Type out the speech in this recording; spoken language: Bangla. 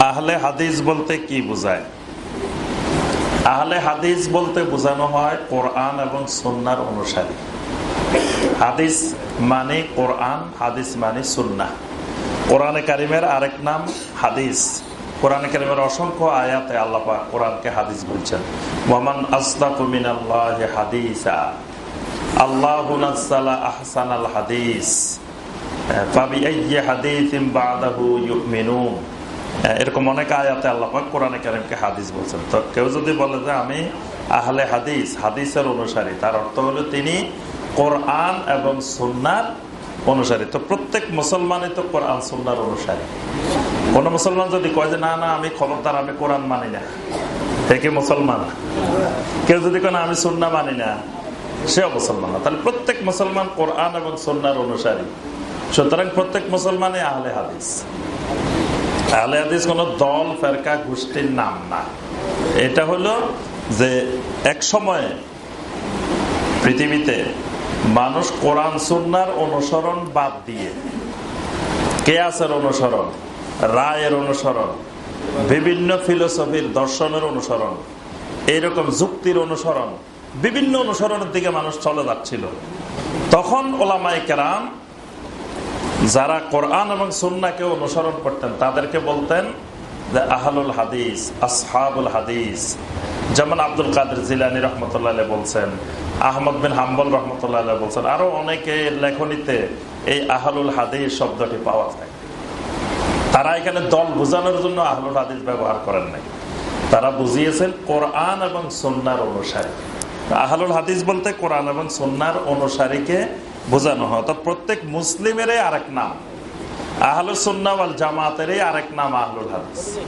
আহলে হাদিস বলতে কি বোঝায়? আহলে হাদিস বলতে বোঝানো হয় কোরআন এবং সন্ন্যার অনুসারী। হাদিস মানে কোরআন, হাদিস মানে সুন্না কোরআনে কারিমের আরেক নাম হাদিস। কোরআন কারিমের অসংখ্য আয়াতে আল্লাপা কোরআনকে হাদিস বলছেন। মোহাম্মদ আসলাকুমিন আল্লাহ হাদিসা। আল্লাহ আহসান আল হাদিস। এরকম অনেক আয়াতে আল্লাহ কোরআনে কারিমকে হাদিস বলছেন। তো কেউ যদি বলে যে আমি আহলে হাদিস, হাদিসের অনুসারী, তার অর্থ হলো তিনি কোরআন এবং সুন্নার অনুসারী। তো প্রত্যেক মুসলমানই তো কোরআন, সুন্নার অনুসারী। কোন মুসলমান যদি কয় যে না না, আমি খবরদার, আমি কোরআন মানি না থেকে মুসলমান? কেউ যদি কেন আমি সুন্না মানি না, সেও মুসলমান তাহলে প্রত্যেক মুসলমান কোরআন এবং সন্ন্যার অনুসারী। সুতরাং প্রত্যেক মুসলমানে আহলে হাদিস। আহলে হাদিস কোন দল, ফেরকা, গোষ্ঠীর নাম না। এটা হলো যে এক সময়ে পৃথিবীতে মানুষ কোরআন, সুন্নার অনুসরণ বাদ দিয়ে, কেয়াসের অনুসরণ, রায়ের অনুসরণ, বিভিন্ন ফিলোসফির দর্শনের অনুসরণ এইরকম যুক্তির অনুসরণ, বিভিন্ন অনুসরণের দিকে মানুষ চলে যাচ্ছিল। তখন ওলামাই কেরাম যারা কোরআন এবং সুন্নাকে অনুসরণ করতেন, তাদেরকে বলতেন যে আহলুল হাদিস, আসহাবুল হাদিস। যেমন আব্দুল কাদের জিলানি রহমতুল্লাহ বলছেন, আহমদ বিন হাম্বল রহমতুল্লাহ বলছেন, আরও অনেকে লেখনীতে এই আহলুল হাদিস শব্দটি পাওয়া যায়। তারা এখানে দল বোঝানোর জন্য আহলুল হাদিস ব্যবহার করেন নাই। তারা বুঝিয়েছেন কোরআন এবং সন্ন্যার অনুসারী। আহলুল হাদিস বলতে কোরআন এবং সন্ন্যার অনুসারীকে বোঝানো হয়। অর্থাৎ প্রত্যেক মুসলিমেরই আরেক নাম। আহলুসন্নাওয়াল জামাতের আরেক নাম আহলুল হাদিস।